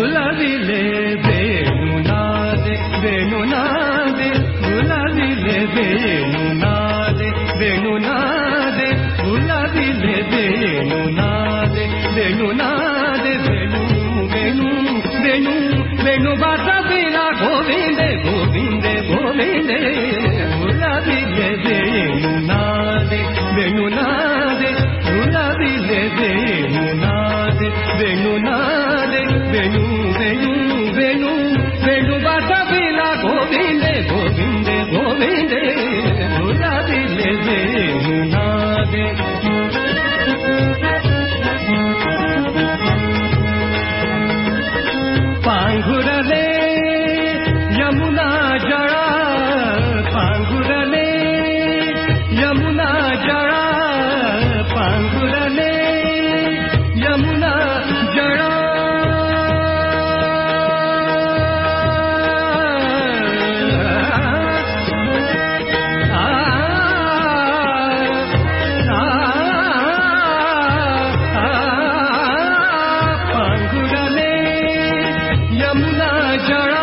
உலவிலே வேணுநாதே வேணுநாதே চড়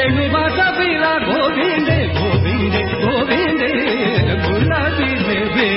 रेणुवा कबीरा गोविंदे गोविंदे गोविंदे गुलाबी में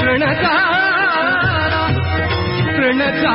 प्रणका तृणका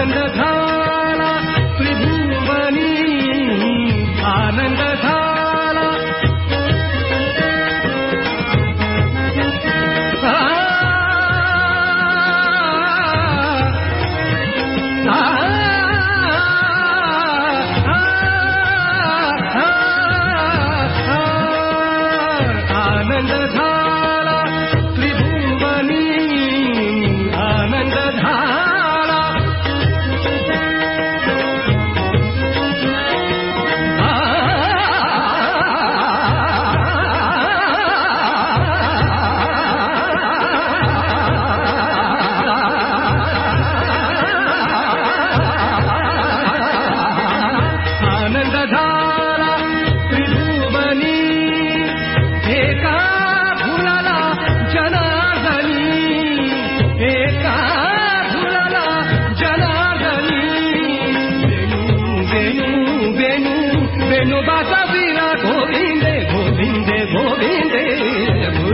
and the time.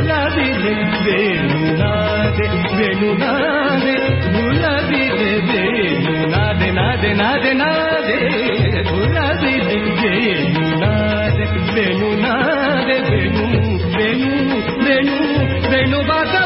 உலவிலே வேணுநாதே வேணுநாதே உலவிலே வேணுநாதே நாதே நாதே நாதே உலவிலே வேணுநாதே வேணுநாதே வேணு வேணு வேணு வேணு வாசா